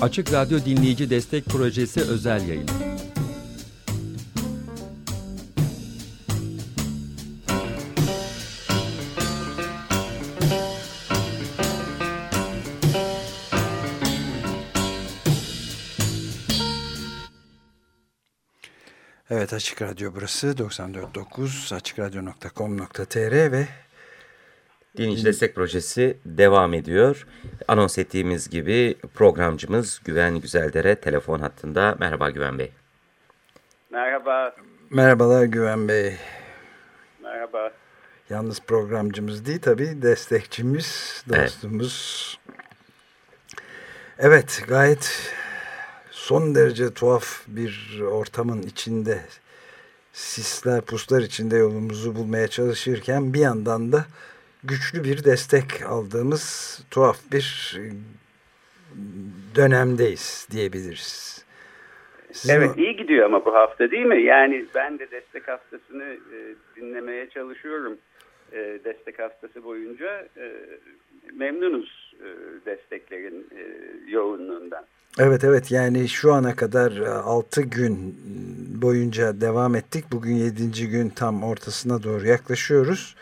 Açık Radyo Dinleyici Destek Projesi özel yayın. Evet Açık Radyo burası 94.9 açıkradyo.com.tr ve Dinleyici Destek Projesi devam ediyor. Anons ettiğimiz gibi programcımız Güven Güzeldere telefon hattında. Merhaba Güven Bey. Merhaba. Merhabalar Güven Bey. Merhaba. Yalnız programcımız değil tabii destekçimiz, dostumuz. Evet, evet gayet son derece tuhaf bir ortamın içinde sisler puslar içinde yolumuzu bulmaya çalışırken bir yandan da güçlü bir destek aldığımız tuhaf bir dönemdeyiz diyebiliriz. Sizin evet iyi gidiyor ama bu hafta değil mi? Yani ben de destek haftasını e, dinlemeye çalışıyorum. E, destek haftası boyunca e, memnunuz e, desteklerin e, yoğunluğundan. Evet evet yani şu ana kadar 6 gün boyunca devam ettik. Bugün 7. gün tam ortasına doğru yaklaşıyoruz.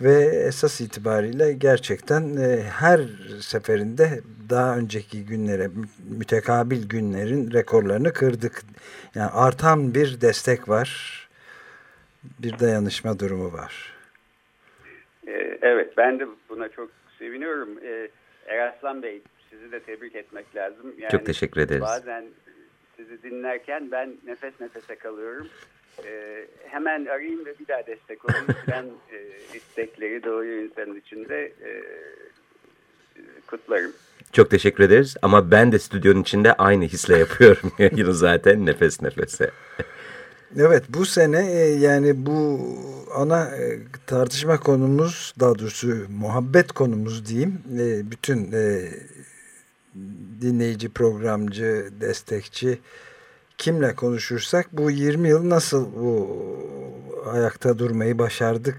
Ve esas itibariyle gerçekten e, her seferinde daha önceki günlere mütekabil günlerin rekorlarını kırdık. Yani artan bir destek var. Bir dayanışma durumu var. Evet ben de buna çok seviniyorum. Eraslan Bey sizi de tebrik etmek lazım. Yani Çok teşekkür ederiz. Bazen sizi dinlerken ben nefes nefese kalıyorum. Ee, hemen arayayım ve bir daha destek olayım. ben e, istekleri doğru insanın içinde e, kutlarım. Çok teşekkür ederiz ama ben de stüdyonun içinde aynı hisle yapıyorum yayını zaten nefes nefese. Evet bu sene e, yani bu ana e, tartışma konumuz daha doğrusu muhabbet konumuz diyeyim. E, bütün dinleyici, programcı, destekçi kimle konuşursak bu 20 yıl nasıl bu ayakta durmayı başardık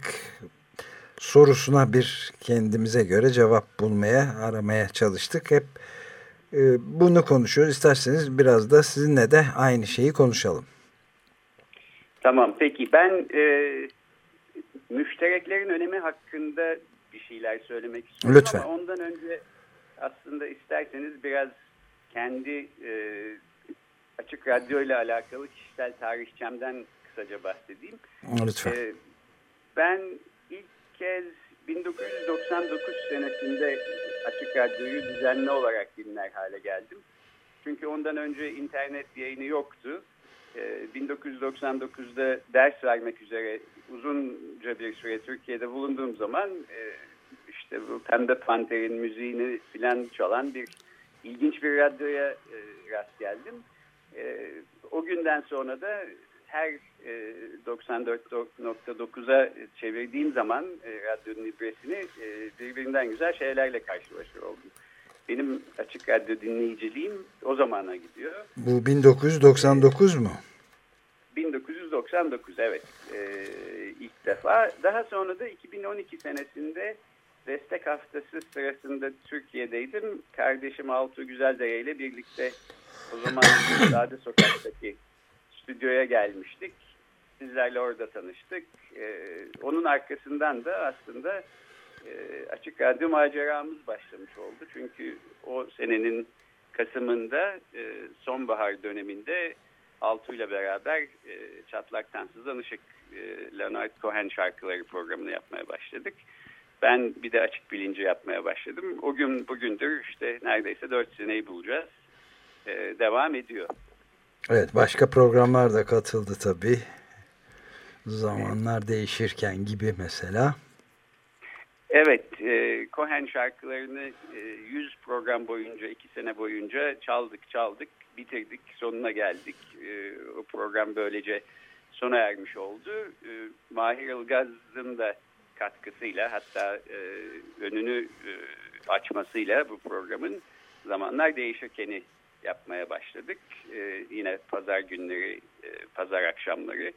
sorusuna bir kendimize göre cevap bulmaya, aramaya çalıştık. Hep e, bunu konuşuyoruz. İsterseniz biraz da sizinle de aynı şeyi konuşalım. Tamam peki ben e, müştereklerin önemi hakkında bir şeyler söylemek istiyorum Lütfen. ama ondan önce aslında isterseniz biraz kendi e, açık radyo ile alakalı kişisel tarihçemden kısaca bahsedeyim. Lütfen. E, ben ilk kez 1999 senesinde açık radyoyu düzenli olarak dinler hale geldim. Çünkü ondan önce internet yayını yoktu. 1999'da e, ders vermek üzere uzunca bir süre Türkiye'de bulunduğum zaman e, işte bu Pembe Panter'in müziğini filan çalan bir ilginç bir radyoya e, rast geldim. E, o günden sonra da her e, 94.9'a çevirdiğim zaman e, radyonun ibresini e, birbirinden güzel şeylerle karşılaşıyor oldum. Benim açık radyo dinleyiciliğim o zamana gidiyor. Bu 1999 mu? 1999 evet e, ilk defa. Daha sonra da 2012 senesinde destek haftası sırasında Türkiye'deydim. Kardeşim Altuğ Güzeldere ile birlikte o zaman Sade Sokak'taki stüdyoya gelmiştik. Sizlerle orada tanıştık. Ee, onun arkasından da aslında e, Açık Radyo maceramız başlamış oldu. Çünkü o senenin Kasım'ında e, sonbahar döneminde Altuğ ile beraber e, Çatlaktan Sızan Işık e, Leonard Cohen şarkıları programını yapmaya başladık. Ben bir de açık bilinci yapmaya başladım. O gün bugündür işte neredeyse dört seneyi bulacağız. Ee, devam ediyor. Evet başka programlar da katıldı tabii. Zamanlar değişirken gibi mesela. Evet, e, Cohen şarkılarını e, 100 program boyunca, 2 sene boyunca çaldık çaldık, bitirdik, sonuna geldik. E, o program böylece sona ermiş oldu. E, Mahir Ilgaz'ın da katkısıyla hatta e, önünü e, açmasıyla bu programın zamanlar değişirkeni yapmaya başladık. E, yine pazar günleri, e, pazar akşamları.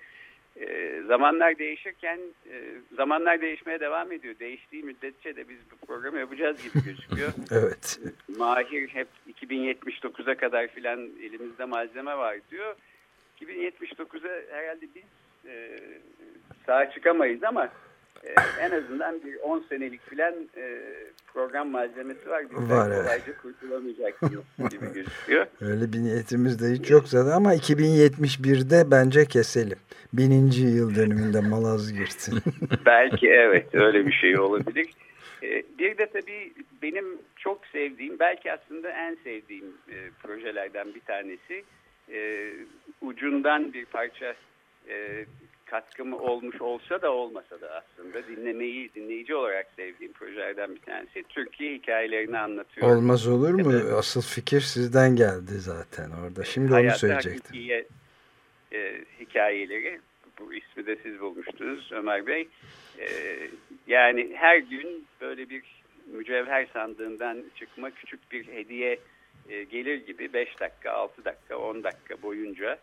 E, zamanlar değişirken e, zamanlar değişmeye devam ediyor. Değiştiği müddetçe de biz bu programı yapacağız gibi gözüküyor. evet. Mahir hep 2079'a kadar filan elimizde malzeme var diyor. 2079'a herhalde biz e, sağ çıkamayız ama en azından bir 10 senelik filan e, program malzemesi var. Biz var evet. kolayca kurtulamayacaksınız gibi gözüküyor. Öyle bir niyetimiz de hiç yok zaten ama 2071'de bence keselim. Bininci yıl dönümünde Malazgirt'in. Belki evet öyle bir şey olabilir. E, bir de tabii benim çok sevdiğim, belki aslında en sevdiğim e, projelerden bir tanesi e, ucundan bir parça e, katkımı olmuş olsa da olmasa da aslında dinlemeyi dinleyici olarak sevdiğim projelerden bir tanesi Türkiye hikayelerini anlatıyor. Olmaz olur mu? Evet. Asıl fikir sizden geldi zaten orada. Şimdi onu söyleyecektim. Hakikiye, e, hikayeleri bu ismi de siz bulmuştunuz Ömer Bey. E, yani her gün böyle bir mücevher sandığından çıkma küçük bir hediye e, gelir gibi 5 dakika, 6 dakika, 10 dakika boyunca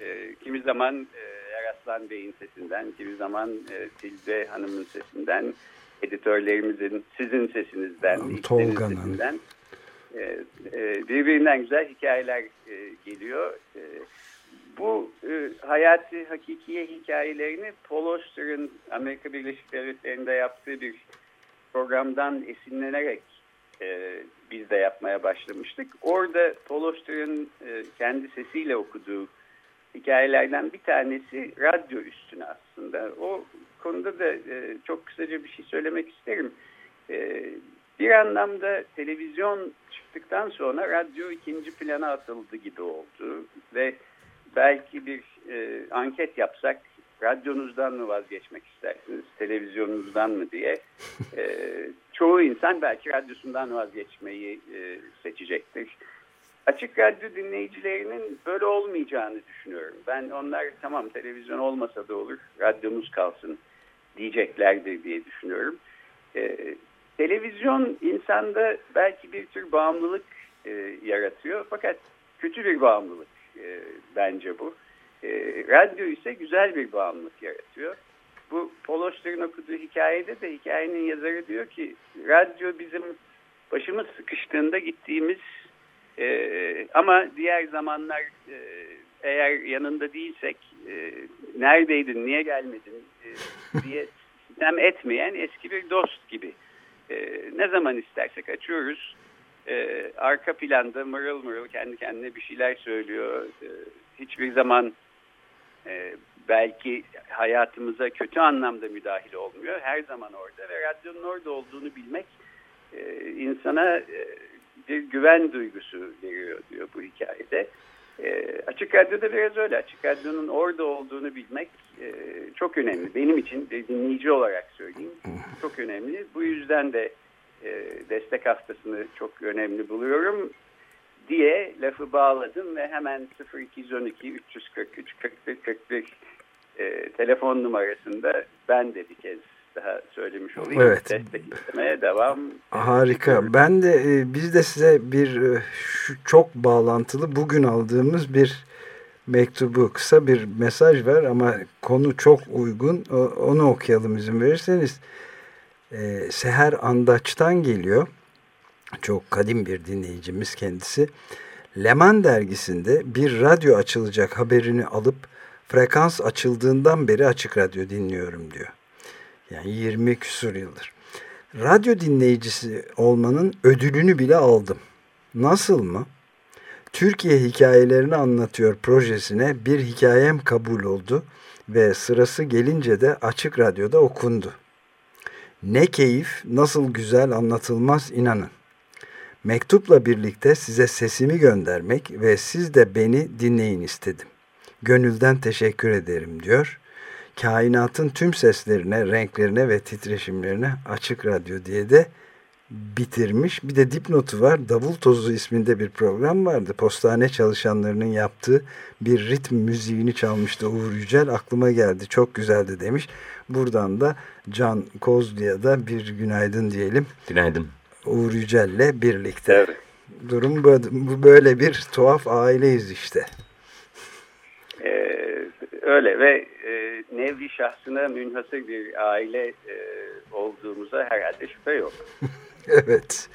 e, kimi zaman e, Eraslan Bey'in sesinden, kimi zaman e, Tilbe Hanım'ın sesinden, editörlerimizin, sizin sesinizden, Tolga'nın e, e, birbirinden güzel hikayeler e, geliyor. E, bu e, hayati hakikiye hikayelerini Paul Auster'ın Amerika Birleşik Devletleri'nde yaptığı bir programdan esinlenerek e, biz de yapmaya başlamıştık. Orada Paul Auster'ın e, kendi sesiyle okuduğu hikayelerden bir tanesi radyo üstüne aslında. O konuda da e, çok kısaca bir şey söylemek isterim. E, bir anlamda televizyon çıktıktan sonra radyo ikinci plana atıldı gibi oldu ve belki bir e, anket yapsak radyonuzdan mı vazgeçmek istersiniz, televizyonunuzdan mı diye e, çoğu insan belki radyosundan vazgeçmeyi e, seçecektir. Açık radyo dinleyicilerinin böyle olmayacağını düşünüyorum. Ben onlar tamam televizyon olmasa da olur, radyomuz kalsın diyeceklerdir diye düşünüyorum. E, televizyon insanda belki bir tür bağımlılık e, yaratıyor fakat kötü bir bağımlılık e, bence bu. E, radyo ise güzel bir bağımlılık yaratıyor. Bu Paul okuduğu hikayede de hikayenin yazarı diyor ki radyo bizim başımız sıkıştığında gittiğimiz e, ama diğer zamanlar e, eğer yanında değilsek e, neredeydin, niye gelmedin e, diye sistem etmeyen eski bir dost gibi. E, ne zaman istersek açıyoruz. E, arka planda mırıl mırıl kendi kendine bir şeyler söylüyor. E, hiçbir zaman e, belki hayatımıza kötü anlamda müdahil olmuyor. Her zaman orada ve radyonun orada olduğunu bilmek e, insana e, bir güven duygusu veriyor diyor bu hikayede. E, açık Radyo'da biraz öyle. Açık Radyo'nun orada olduğunu bilmek e, çok önemli. Benim için dinleyici olarak söyleyeyim çok önemli. Bu yüzden de e, destek haftasını çok önemli buluyorum diye lafı bağladım ve hemen 0212 343 41 41 e, telefon numarasında ben de bir kez daha söylemiş olayım. Evet. Destek istemeye devam. Harika. Ben de e, biz de size bir e, şu çok bağlantılı bugün aldığımız bir mektubu kısa bir mesaj var ama konu çok uygun. Onu okuyalım izin verirseniz. E, Seher Andaç'tan geliyor. Çok kadim bir dinleyicimiz kendisi. Leman dergisinde bir radyo açılacak haberini alıp frekans açıldığından beri açık radyo dinliyorum diyor. Yani 20 küsur yıldır. Radyo dinleyicisi olmanın ödülünü bile aldım. Nasıl mı? Türkiye hikayelerini anlatıyor projesine bir hikayem kabul oldu ve sırası gelince de açık radyoda okundu. Ne keyif, nasıl güzel anlatılmaz inanın. Mektupla birlikte size sesimi göndermek ve siz de beni dinleyin istedim. Gönülden teşekkür ederim diyor. Kainatın tüm seslerine, renklerine ve titreşimlerine açık radyo diye de bitirmiş. Bir de dipnotu var. Davul Tozu isminde bir program vardı. Postane çalışanlarının yaptığı bir ritim müziğini çalmıştı Uğur Yücel. Aklıma geldi. Çok güzeldi demiş. Buradan da Can Kozlu'ya da bir günaydın diyelim. Günaydın. Uğur Yücel'le birlikte. Evet. Durum bu böyle bir tuhaf aileyiz işte. Ee, öyle ve e, nevi şahsına münhasır bir aile e, olduğumuza herhalde şüphe yok. evet.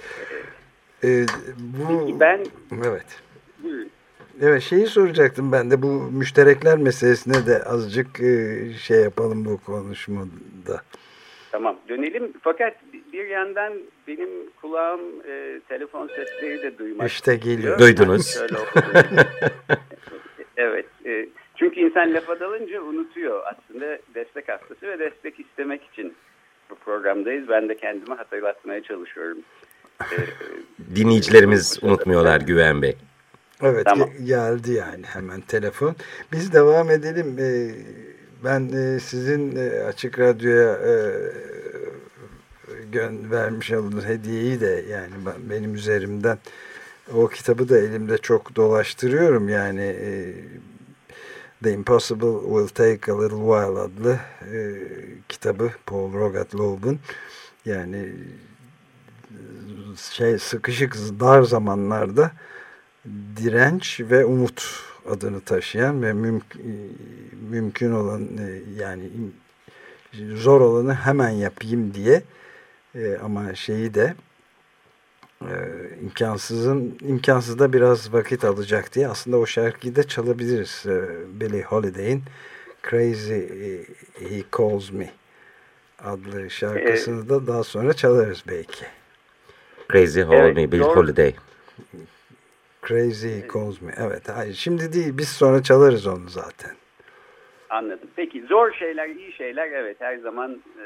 Ee, bu, ben... Evet. Buyurun. Evet şeyi soracaktım ben de bu müşterekler meselesine de azıcık e, şey yapalım bu konuşmada. Tamam dönelim fakat bir yandan benim kulağım e, telefon sesleri de duymak İşte geliyor. Duydunuz. Evet e, çünkü insan lafa dalınca unutuyor aslında destek haftası ve destek istemek için bu programdayız. Ben de kendime hatırlatmaya çalışıyorum. E, Dinleyicilerimiz unutmuyorlar Güven Bey. Evet Tamam. ge- geldi yani hemen telefon. Biz devam edelim. Ee, ben e, sizin e, Açık Radyo'ya e, vermiş olduğunuz hediyeyi de yani ben- benim üzerimden o kitabı da elimde çok dolaştırıyorum yani e, The Impossible Will Take a Little While adlı e, kitabı Paul Rogatlov'un yani e, şey sıkışık dar zamanlarda direnç ve umut adını taşıyan ve mümk- mümkün olan e, yani zor olanı hemen yapayım diye e, ama şeyi de e, imkansızın imkansız da biraz vakit alacak diye aslında o şarkıyı da çalabiliriz. E, Billie Holiday'in Crazy He Calls Me adlı şarkısını da daha sonra çalarız belki. Crazy Hold Evet, Me, Bill. Holiday. Crazy He Calls Me. Evet. Hayır, şimdi değil. Biz sonra çalarız onu zaten. Anladım. Peki zor şeyler, iyi şeyler evet her zaman e,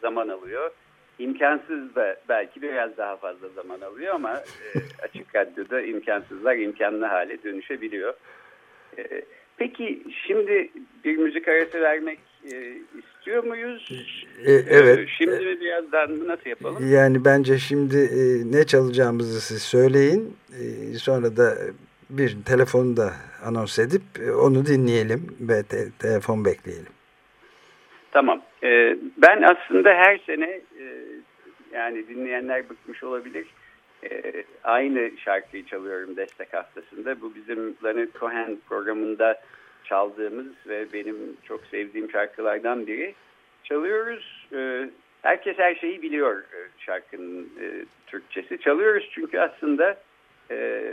zaman alıyor. İmkansız da belki biraz daha fazla zaman alıyor ama e, açık radyoda imkansızlar imkanlı hale dönüşebiliyor. E, peki şimdi bir müzik arası vermek e, istiyor muyuz? E, evet. E, şimdi mi birazdan mı nasıl yapalım? Yani bence şimdi e, ne çalacağımızı siz söyleyin. E, sonra da bir telefonu da anons edip e, onu dinleyelim ve te- telefon bekleyelim. Tamam. Ee, ben aslında her sene e, yani dinleyenler bıkmış olabilir. e, aynı şarkıyı çalıyorum destek haftasında. Bu bizim Leonard Cohen programında çaldığımız ve benim çok sevdiğim şarkılardan biri. Çalıyoruz. E, herkes her şeyi biliyor e, şarkının e, Türkçesi. Çalıyoruz çünkü aslında e,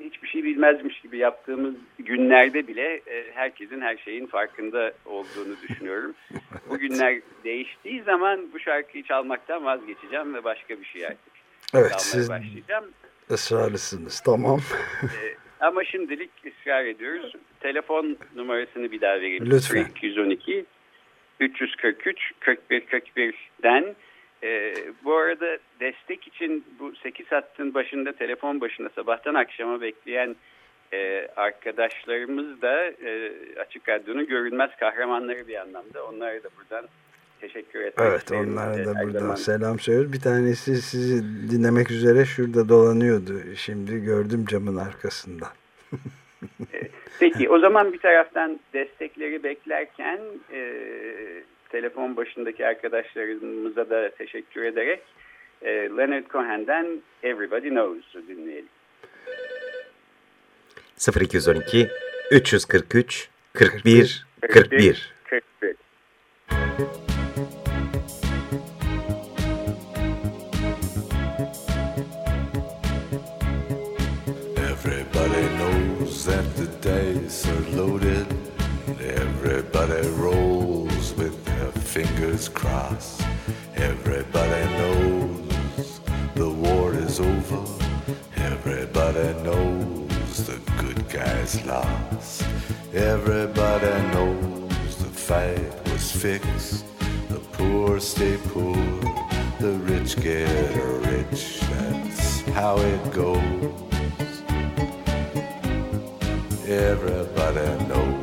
hiçbir şey bilmezmiş gibi yaptığımız günlerde bile e, herkesin her şeyin farkında olduğunu düşünüyorum. Bu günler değiştiği zaman bu şarkıyı çalmaktan vazgeçeceğim ve başka bir şey artık Evet çalmaya siz başlayacağım. ısrarlısınız. Tamam. E, ama şimdilik ısrar ediyoruz. Telefon numarasını bir daha vereyim. Lütfen. 212 343 41 41'den e, bu arada destek için bu 8 hattın başında telefon başında sabahtan akşama bekleyen e, arkadaşlarımız da e, Açık Radyo'nun görünmez kahramanları bir anlamda. Onlara da buradan teşekkür etmek Evet onlara E, da buradan zaman- selam söylüyoruz. Bir tanesi sizi dinlemek üzere şurada dolanıyordu. Şimdi gördüm camın arkasında. Peki o zaman bir taraftan destekleri beklerken e, telefon başındaki arkadaşlarımıza da teşekkür ederek e, Leonard Cohen'den Everybody Knows'u dinleyelim. 0212 343 41 41. 41. Everybody knows that the dice are loaded. Everybody rolls with their fingers crossed. Everybody knows the war is over. Everybody knows the good guys lost. Everybody knows the fight was fixed. The poor stay poor. The rich get rich. That's how it goes. Everybody knows.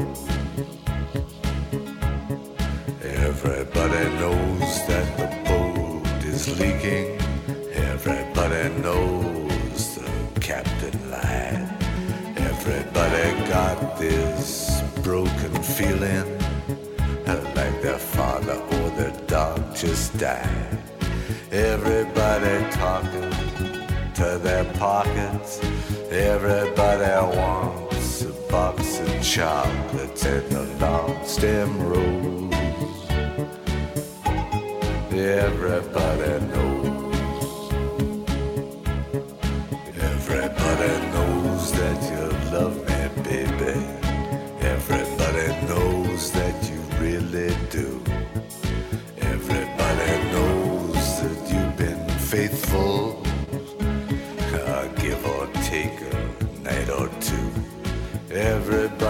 This broken feeling like their father or their dog just died. Everybody talking to their pockets. Everybody wants a box of chocolates and a long stem rose. Everybody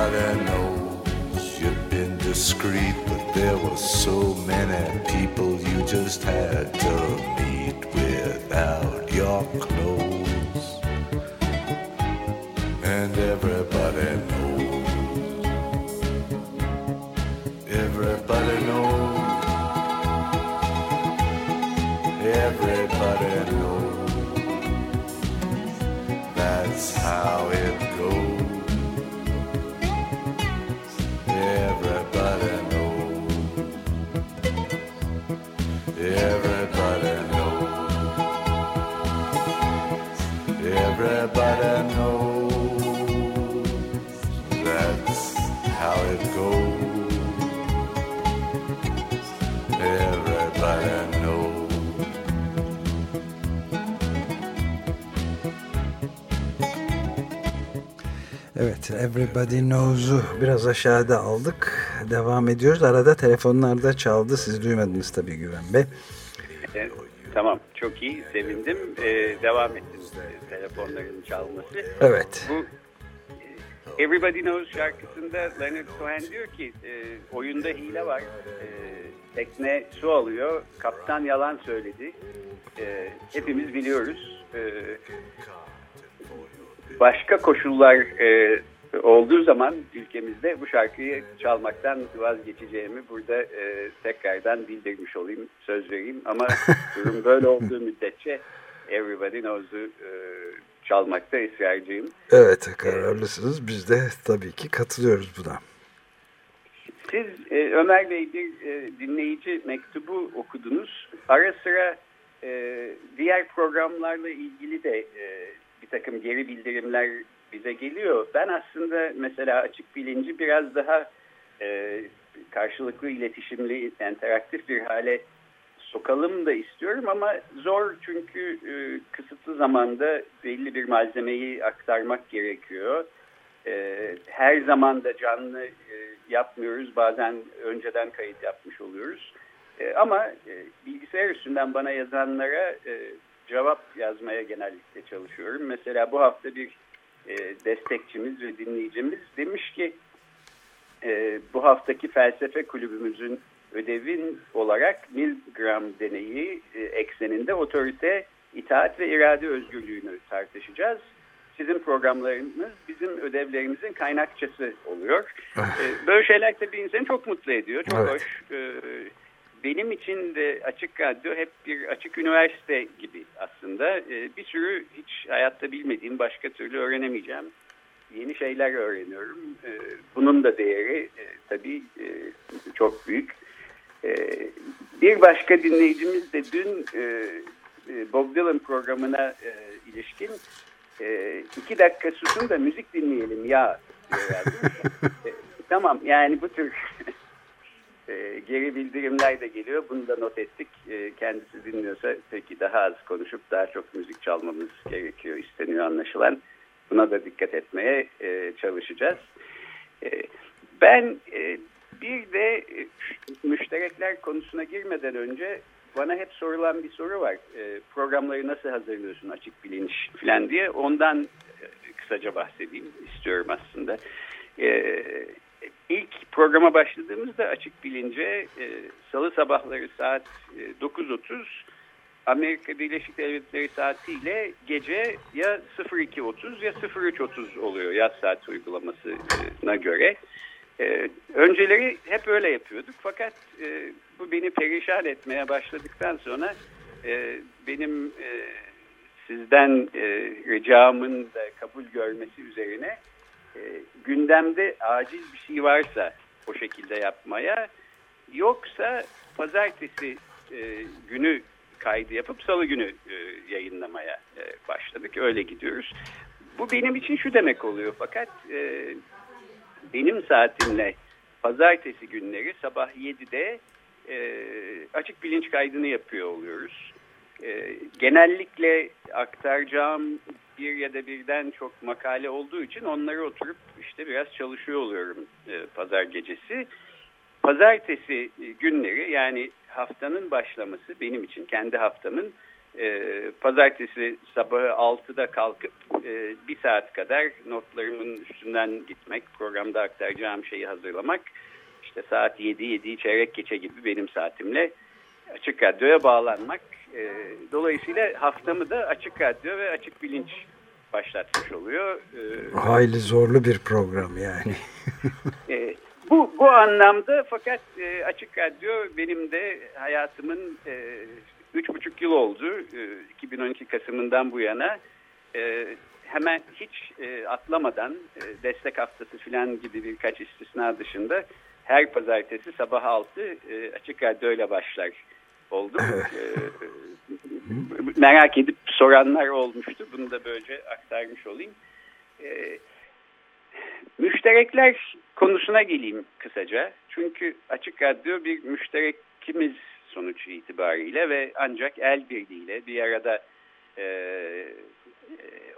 Everybody knows you've been discreet, but there were so many people you just had to meet without your clothes. And everybody knows. Everybody knows. Everybody knows. That's how it Evet, Everybody Knows'u biraz aşağıda aldık. Devam ediyoruz. Arada telefonlarda çaldı. Siz duymadınız tabii Güven Bey. E, tamam çok iyi sevindim. E, devam ettin e, telefonların çalması. Evet. Bu Everybody Knows şarkısında Leonard Cohen diyor ki e, oyunda hile var. E, tekne su alıyor. Kaptan yalan söyledi. E, hepimiz biliyoruz. E, başka koşullar e, olduğu zaman ülkemizde bu şarkıyı çalmaktan vazgeçeceğimi burada e, tekrardan bildirmiş olayım, söz vereyim. Ama durum böyle olduğu müddetçe Everybody Knows'u e, çalmakta ısrarcıyım. Evet, kararlısınız. Biz de tabii ki katılıyoruz buna. Siz e, Ömer Bey bir e, dinleyici mektubu okudunuz. Ara sıra e, diğer programlarla ilgili de e, bir takım geri bildirimler bize geliyor. Ben aslında mesela açık bilinci biraz daha e, karşılıklı iletişimli, interaktif bir hale sokalım da istiyorum ama zor çünkü e, kısıtlı zamanda belli bir malzemeyi aktarmak gerekiyor. E, her zaman da canlı e, yapmıyoruz. Bazen önceden kayıt yapmış oluyoruz. E, ama e, bilgisayar üstünden bana yazanlara e, cevap yazmaya genellikle çalışıyorum. Mesela bu hafta bir e, destekçimiz ve dinleyicimiz demiş ki e, bu haftaki felsefe kulübümüzün ödevin olarak Milgram deneyi e, ekseninde otorite, itaat ve irade özgürlüğünü tartışacağız. Sizin programlarınız bizim ödevlerimizin kaynakçası oluyor. E, böyle şeyler tabii insanı çok mutlu ediyor. Çok Evet. hoş. E, benim için de Açık Radyo hep bir açık üniversite gibi aslında. E, bir sürü hiç hayatta bilmediğim, başka türlü öğrenemeyeceğim yeni şeyler öğreniyorum. E, bunun da değeri e, tabii e, çok büyük. E, bir başka dinleyicimiz de dün e, Bob Dylan programına e, ilişkin e, iki dakika susun da müzik dinleyelim ya. E, tamam yani bu tür e, geri bildirimler de geliyor. Bunu da not ettik. E, kendisi dinliyorsa peki daha az konuşup daha çok müzik çalmamız gerekiyor, isteniyor anlaşılan. Buna da dikkat etmeye e, çalışacağız. E, ben e, bir de e, müşterekler konusuna girmeden önce bana hep sorulan bir soru var. E, programları nasıl hazırlıyorsun açık bilinç falan diye. Ondan e, kısaca bahsedeyim istiyorum aslında. İlk programa başladığımızda açık bilince e, salı sabahları saat e, 9.30 Amerika Birleşik Devletleri saatiyle gece ya 02.30 ya 03.30 oluyor yaz saat uygulamasına göre. Ee, önceleri hep öyle yapıyorduk fakat e, bu beni perişan etmeye başladıktan sonra e, benim e, sizden e, ricamın da kabul görmesi üzerine e, gündemde acil bir şey varsa o şekilde yapmaya yoksa pazartesi e, günü kaydı yapıp salı günü e, yayınlamaya e, başladık. Öyle gidiyoruz. Bu benim için şu demek oluyor fakat e, benim saatimle pazartesi günleri sabah 7'de e, açık bilinç kaydını yapıyor oluyoruz. E, genellikle aktaracağım bir ya da birden çok makale olduğu için onları oturup işte biraz çalışıyor oluyorum e, pazar gecesi. Pazartesi günleri yani haftanın başlaması benim için kendi haftamın e, pazartesi sabahı 6'da kalkıp e, bir saat kadar notlarımın üstünden gitmek, programda aktaracağım şeyi hazırlamak. İşte saat 7, 7 çeyrek geçe gibi benim saatimle Açık Radyo'ya bağlanmak. E, dolayısıyla haftamı da Açık Radyo ve Açık Bilinç başlatmış oluyor. E, Hayli zorlu bir program yani. e, bu, bu anlamda fakat e, Açık Radyo benim de hayatımın e, üç buçuk yıl oldu. E, 2012 Kasım'ından bu yana e, hemen hiç e, atlamadan e, destek haftası falan gibi birkaç istisna dışında her pazartesi sabah 6 e, Açık Radyo ile başlar oldum. e, merak edip soranlar olmuştu. Bunu da böylece aktarmış olayım. E, müşterekler konusuna geleyim kısaca. Çünkü Açık Radyo bir müşterekimiz sonuç itibariyle ve ancak el birliğiyle bir arada e,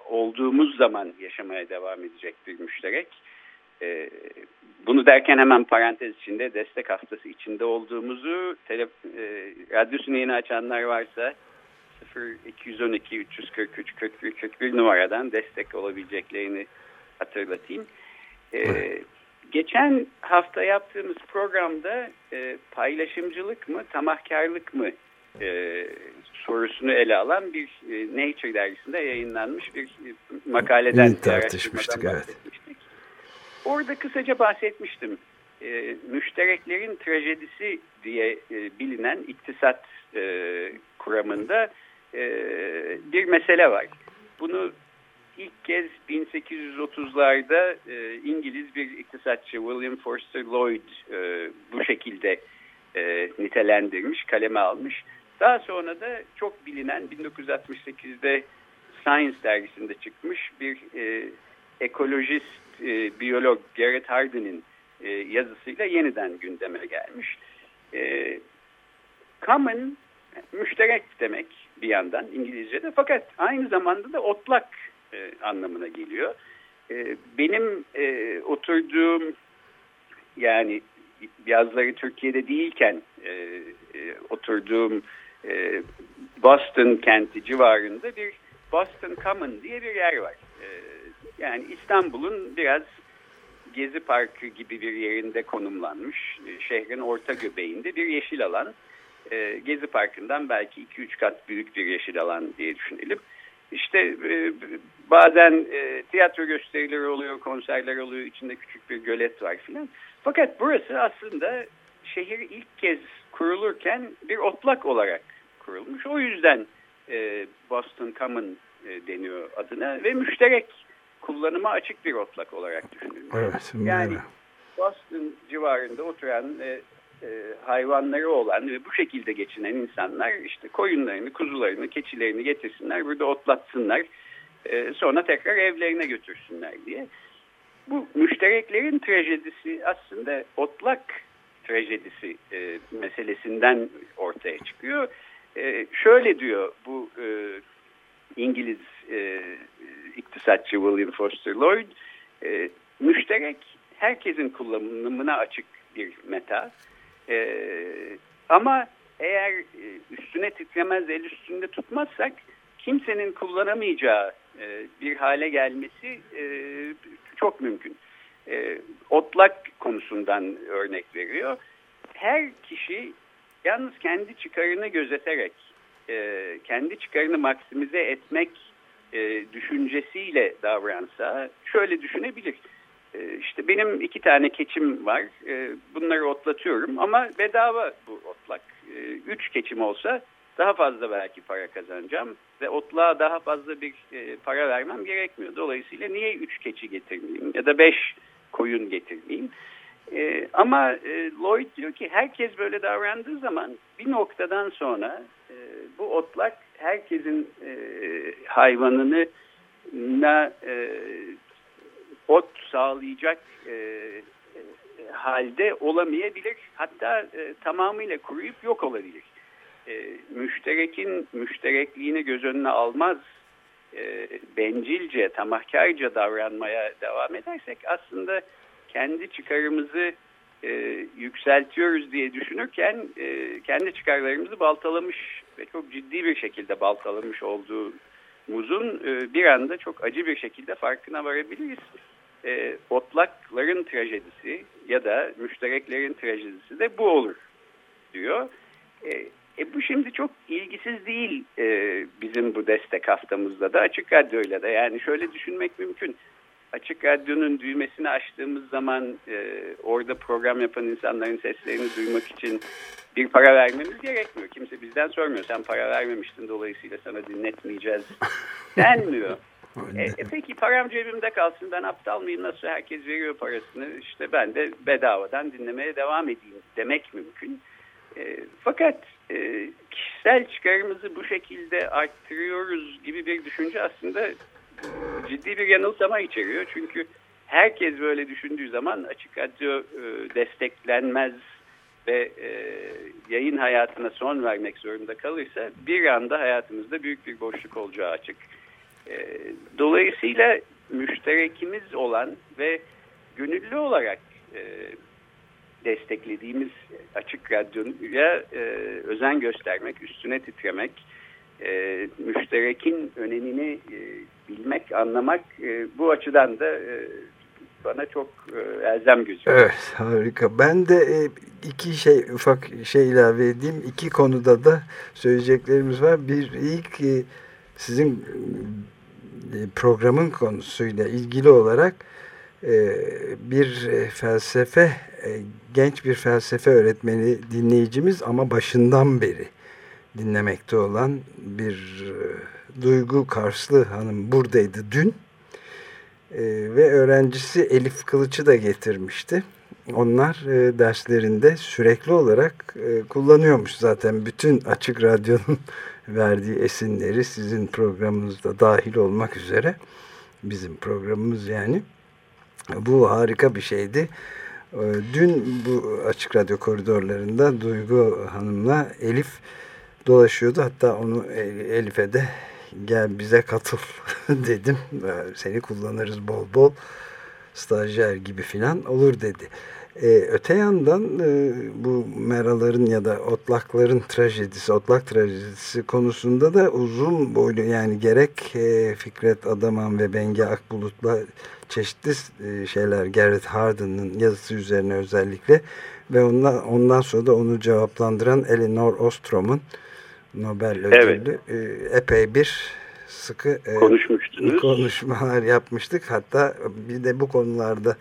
olduğumuz zaman yaşamaya devam edecek bir müşterek. E, bunu derken hemen parantez içinde destek haftası içinde olduğumuzu tele, e, radyosunu yeni açanlar varsa 0212 343 41 41 numaradan destek olabileceklerini hatırlatayım. Ee, geçen hafta yaptığımız programda e, paylaşımcılık mı, tamahkarlık mı e, sorusunu ele alan bir e, Nature dergisinde yayınlanmış bir e, makaleden İyi tartışmıştık. Evet. Orada kısaca bahsetmiştim. E, müştereklerin trajedisi diye e, bilinen iktisat e, kuramında e, bir mesele var. Bunu ilk kez 1830'larda e, İngiliz bir iktisatçı William Forster Lloyd e, bu şekilde e, nitelendirmiş, kaleme almış. Daha sonra da çok bilinen 1968'de Science dergisinde çıkmış bir e, ekolojist, e, biyolog Garrett Hardin'in e, yazısıyla yeniden gündeme gelmiş. E, common, müşterek demek bir yandan İngilizce'de fakat aynı zamanda da otlak e, anlamına geliyor. E, benim e, oturduğum yani yazları Türkiye'de değilken e, e, oturduğum e, Boston kenti civarında bir Boston Common diye bir yer var. E, yani İstanbul'un biraz Gezi Parkı gibi bir yerinde konumlanmış e, şehrin orta göbeğinde bir yeşil alan. E, Gezi Parkı'ndan belki 2-3 kat büyük bir yeşil alan diye düşünelim. İşte e, bazen tiyatro gösterileri oluyor, konserler oluyor, içinde küçük bir gölet var filan. Fakat burası aslında şehir ilk kez kurulurken bir otlak olarak kurulmuş. O yüzden Boston Common deniyor adına ve müşterek kullanıma açık bir otlak olarak düşünülüyor. Evet, yani Boston civarında oturan e, e, hayvanları olan ve bu şekilde geçinen insanlar işte koyunlarını, kuzularını, keçilerini getirsinler, burada otlatsınlar, e, sonra tekrar evlerine götürsünler diye. Bu müştereklerin trajedisi aslında otlak trajedisi e, meselesinden ortaya çıkıyor. E, şöyle diyor bu e, İngiliz e, iktisatçı William Foster Lloyd, e, müşterek herkesin kullanımına açık bir meta. E, ama eğer e, üstüne titremez el üstünde tutmazsak kimsenin kullanamayacağı e, bir hale gelmesi e, çok mümkün. E, otlak konusundan örnek veriyor. Her kişi yalnız kendi çıkarını gözeterek, e, kendi çıkarını maksimize etmek e, düşüncesiyle davransa şöyle düşünebilir ee, işte benim iki tane keçim var. Ee, bunları otlatıyorum ama bedava bu otlak. Ee, üç keçim olsa daha fazla belki para kazanacağım ve otluğa daha fazla bir e, para vermem gerekmiyor. Dolayısıyla niye üç keçi getirmeyeyim ya da beş koyun getirmeyeyim? Ama e, Lloyd diyor ki herkes böyle davrandığı zaman bir noktadan sonra e, bu otlak herkesin hayvanını na ot sağlayacak e, e, halde olamayabilir. Hatta e, tamamıyla kuruyup yok olabilir. E, müşterekin müşterekliğini göz önüne almaz, e, bencilce, tamahkarca davranmaya devam edersek aslında kendi çıkarımızı e, yükseltiyoruz diye düşünürken e, kendi çıkarlarımızı baltalamış ve çok ciddi bir şekilde baltalamış olduğumuzun e, bir anda çok acı bir şekilde farkına varabiliriz. E, otlakların trajedisi ya da müştereklerin trajedisi de bu olur diyor. E, e, bu şimdi çok ilgisiz değil e, bizim bu destek haftamızda da açık radyoyla da yani şöyle düşünmek mümkün Açık Radyo'nun düğmesini açtığımız zaman e, orada program yapan insanların seslerini duymak için bir para vermemiz gerekmiyor. Kimse bizden sormuyor. Sen para vermemiştin dolayısıyla sana dinletmeyeceğiz denmiyor. e, e, peki param cebimde kalsın ben aptal mıyım nasıl herkes veriyor parasını işte ben de bedavadan dinlemeye devam edeyim demek mümkün. E, fakat e, kişisel çıkarımızı bu şekilde arttırıyoruz gibi bir düşünce aslında ciddi bir yanılsama içeriyor. Çünkü herkes böyle düşündüğü zaman açık radyo e, desteklenmez ve e, yayın hayatına son vermek zorunda kalırsa bir anda hayatımızda büyük bir boşluk olacağı açık. E, dolayısıyla müşterekimiz olan ve gönüllü olarak desteklediğimiz açık radyoya e, özen göstermek, üstüne titremek, müşterekin önemini bilmek, anlamak e, bu açıdan da e, bana çok e, elzem gözüküyor. Evet harika. Ben de e, iki şey ufak şey ilave edeyim. İki konuda da söyleyeceklerimiz var. Bir ilk e, sizin e, programın konusuyla ilgili olarak e, bir e, felsefe e, genç bir felsefe öğretmeni dinleyicimiz ama başından beri dinlemekte olan bir e, Duygu Karslı Hanım buradaydı dün. E, ve öğrencisi Elif Kılıç'ı da getirmişti. Onlar e, derslerinde sürekli olarak e, kullanıyormuş zaten bütün Açık Radyo'nun verdiği esinleri sizin programınızda dahil olmak üzere. Bizim programımız yani. Bu harika bir şeydi. E, dün bu Açık Radyo koridorlarında Duygu Hanım'la Elif dolaşıyordu. Hatta onu e, Elif'e de gel bize katıl dedim. Seni kullanırız bol bol stajyer gibi filan olur dedi. Ee, öte yandan e, bu meraların ya da otlakların trajedisi, otlak trajedisi konusunda da uzun boylu yani gerek e, Fikret Adaman ve Bengi Akbulut'la çeşitli e, şeyler Gerrit Hardin'in yazısı üzerine özellikle ve ondan, ondan sonra da onu cevaplandıran Elinor Ostrom'un Nobel ödüllü evet. e, epey bir sıkı e, konuşmuştunuz. konuşmalar yapmıştık. Hatta bir de bu konularda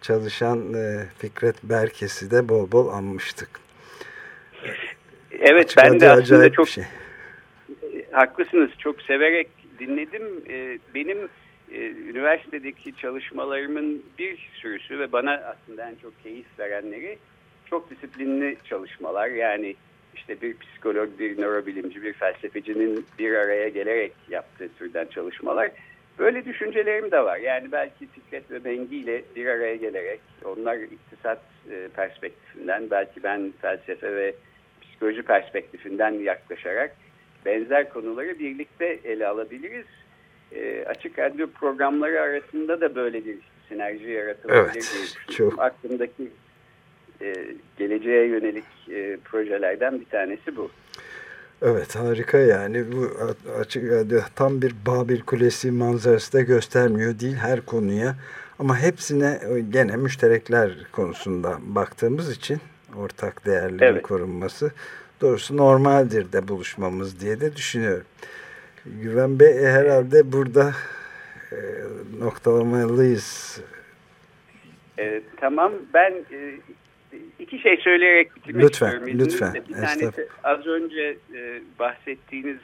çalışan e, Fikret Berkes'i de bol bol anmıştık. Evet Açık ben de aslında çok şey. haklısınız. Çok severek dinledim. E, benim e, üniversitedeki çalışmalarımın bir sürüsü ve bana aslında en çok keyif verenleri çok disiplinli çalışmalar. Yani işte bir psikolog, bir nörobilimci, bir felsefecinin bir araya gelerek yaptığı türden çalışmalar. Böyle düşüncelerim de var. Yani belki Fikret ve Bengi ile bir araya gelerek onlar iktisat e, perspektifinden belki ben felsefe ve psikoloji perspektifinden yaklaşarak benzer konuları birlikte ele alabiliriz. E, açık radyo programları arasında da böyle bir sinerji yaratılabilir evet, diye düşünüyorum. Çok... Aklımdaki e, geleceğe yönelik e, projelerden bir tanesi bu. Evet harika yani bu açık tam bir Babil Kulesi manzarası da göstermiyor değil her konuya ama hepsine gene müşterekler konusunda baktığımız için ortak değerlerin evet. korunması doğrusu normaldir de buluşmamız diye de düşünüyorum. Güven Bey herhalde burada e, noktalamalıyız. E, tamam ben e, iki şey söyleyerek bitirmek lütfen, istiyorum. Lütfen, Bir tanesi az önce e, bahsettiğiniz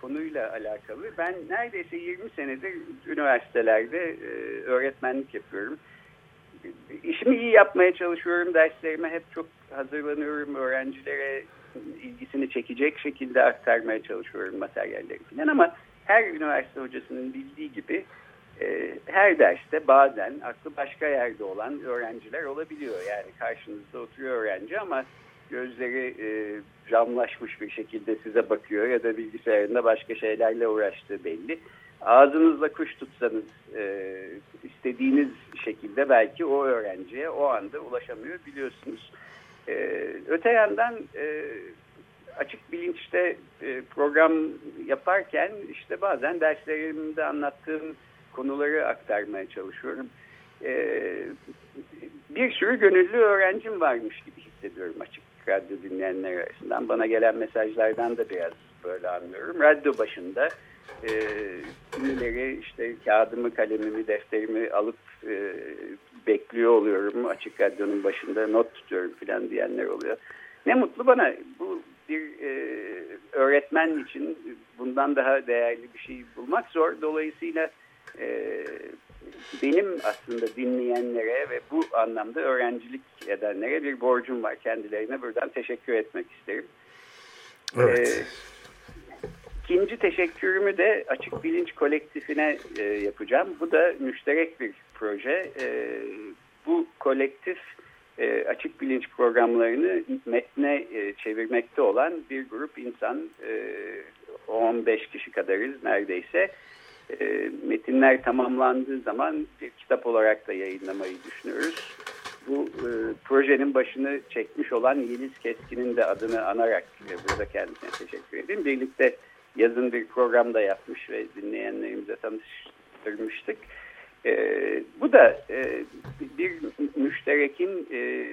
konuyla alakalı. Ben neredeyse 20 senedir üniversitelerde e, öğretmenlik yapıyorum. İşimi iyi yapmaya çalışıyorum. Derslerime hep çok hazırlanıyorum. Öğrencilere ilgisini çekecek şekilde aktarmaya çalışıyorum materyalleri falan ama her üniversite hocasının bildiği gibi e, her derste bazen aklı başka yerde olan öğrenciler olabiliyor. Yani karşınızda oturuyor öğrenci ama gözleri e, camlaşmış bir şekilde size bakıyor ya da bilgisayarında başka şeylerle uğraştığı belli. ağzınızla kuş tutsanız e, istediğiniz şekilde belki o öğrenciye o anda ulaşamıyor biliyorsunuz. E, öte yandan e, açık bilinçte e, program yaparken işte bazen derslerimde anlattığım konuları aktarmaya çalışıyorum. E, bir sürü gönüllü öğrencim varmış gibi hissediyorum açık radyo dinleyenler arasından. Bana gelen mesajlardan da biraz böyle anlıyorum. Radyo başında e, işte kağıdımı, kalemimi, defterimi alıp e, bekliyor oluyorum. Açık radyonun başında not tutuyorum falan diyenler oluyor. Ne mutlu bana bu bir e, öğretmen için bundan daha değerli bir şey bulmak zor. Dolayısıyla e, benim aslında dinleyenlere ve bu anlamda öğrencilik edenlere bir borcum var. Kendilerine buradan teşekkür etmek isterim. Evet. Ee, ikinci teşekkürümü de Açık Bilinç Kolektifine e, yapacağım. Bu da müşterek bir proje. E, bu kolektif e, açık bilinç programlarını metne e, çevirmekte olan bir grup insan, e, 15 kişi kadarız neredeyse. E, metinler tamamlandığı zaman bir kitap olarak da yayınlamayı düşünüyoruz. Bu e, projenin başını çekmiş olan Yeliz Keskin'in de adını anarak e, burada kendisine teşekkür edeyim. Birlikte yazın bir programda yapmış ve dinleyenlerimize tanıştırmıştık. E, bu da e, bir müşterekin e,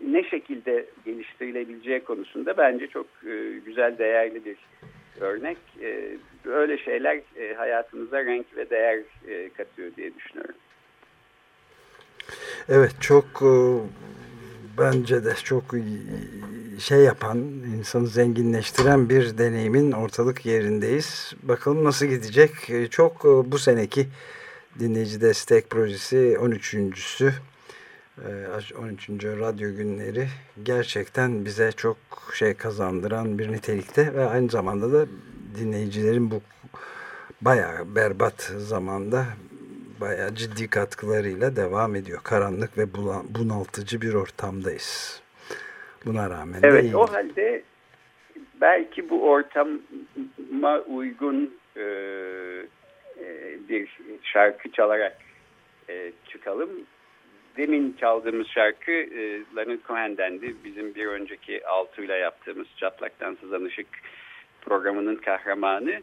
ne şekilde geliştirilebileceği konusunda bence çok e, güzel, değerli bir örnek. E, böyle şeyler e, hayatımıza renk ve değer e, katıyor diye düşünüyorum. Evet çok e, bence de çok şey yapan, insanı zenginleştiren bir deneyimin ortalık yerindeyiz. Bakalım nasıl gidecek. Çok bu seneki dinleyici destek projesi 13.sü 13. Radyo Günleri gerçekten bize çok şey kazandıran bir nitelikte ve aynı zamanda da dinleyicilerin bu bayağı berbat zamanda bayağı ciddi katkılarıyla devam ediyor. Karanlık ve bunaltıcı bir ortamdayız. Buna rağmen Evet de o halde belki bu ortama uygun e, e, bir şarkı çalarak e, çıkalım. Demin çaldığımız şarkı e, Leonard Cohen'dendi. Bizim bir önceki altıyla yaptığımız Çatlaktan Sızan Işık programının kahramanı.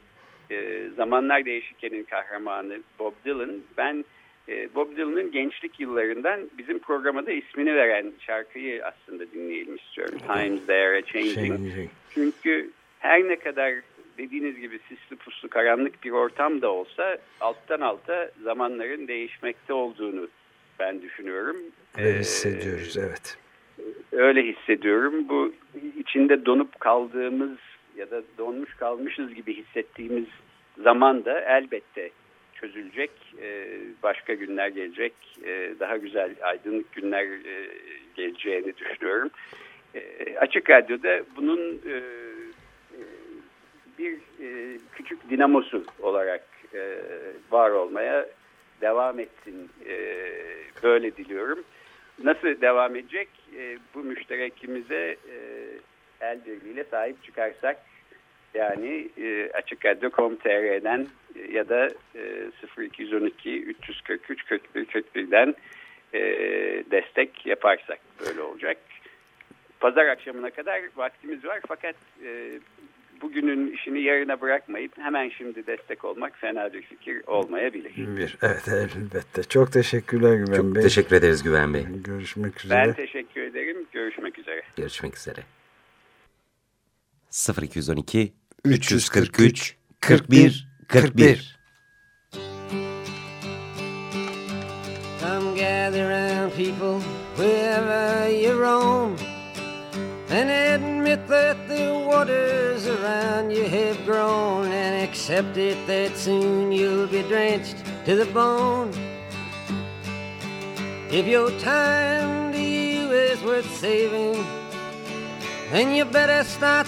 E, Zamanlar Değişiken'in kahramanı Bob Dylan. Ben e, Bob Dylan'ın gençlik yıllarından bizim programa da ismini veren şarkıyı aslında dinleyelim istiyorum. Times They Are Changing. Çünkü her ne kadar dediğiniz gibi sisli puslu karanlık bir ortam da olsa alttan alta zamanların değişmekte olduğunu ben düşünüyorum. Ve Ee, hissediyoruz evet. Öyle hissediyorum. Bu içinde donup kaldığımız ya da donmuş kalmışız gibi hissettiğimiz zaman da elbette çözülecek. Ee, başka günler gelecek. Ee, daha güzel aydınlık günler e, geleceğini düşünüyorum. Açık Radyo'da bunun e, bir e, küçük dinamosu olarak e, var olmaya devam etsin. E, böyle diliyorum. Nasıl devam edecek? E, bu müşterekimize e, el birliğiyle sahip çıkarsak yani e, açıkradyo.com.tr'den e, ya da e, 0212 343 41 41'den e, destek yaparsak böyle olacak. Pazar akşamına kadar vaktimiz var fakat e, bugünün işini yarına bırakmayıp hemen şimdi destek olmak fena bir fikir olmayabilir. Bir, evet elbette. Çok teşekkürler Güven Çok Bey. teşekkür ederiz Güven Bey. Görüşmek üzere. Ben teşekkür ederim. Görüşmek üzere. Görüşmek üzere. 0212 343 41 41 Come gather round people wherever you roam and admit that the waters around you have grown and accept it that soon you'll be drenched to the bone. If your time to you is worth saving, then you better start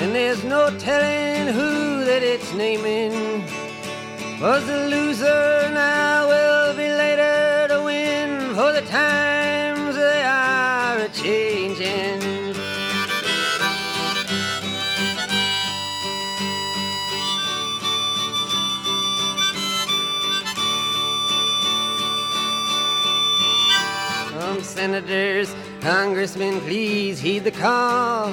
And there's no telling who that it's naming. Was the loser now will be later to win, for the times they are a changing. Senators, congressmen, please heed the call.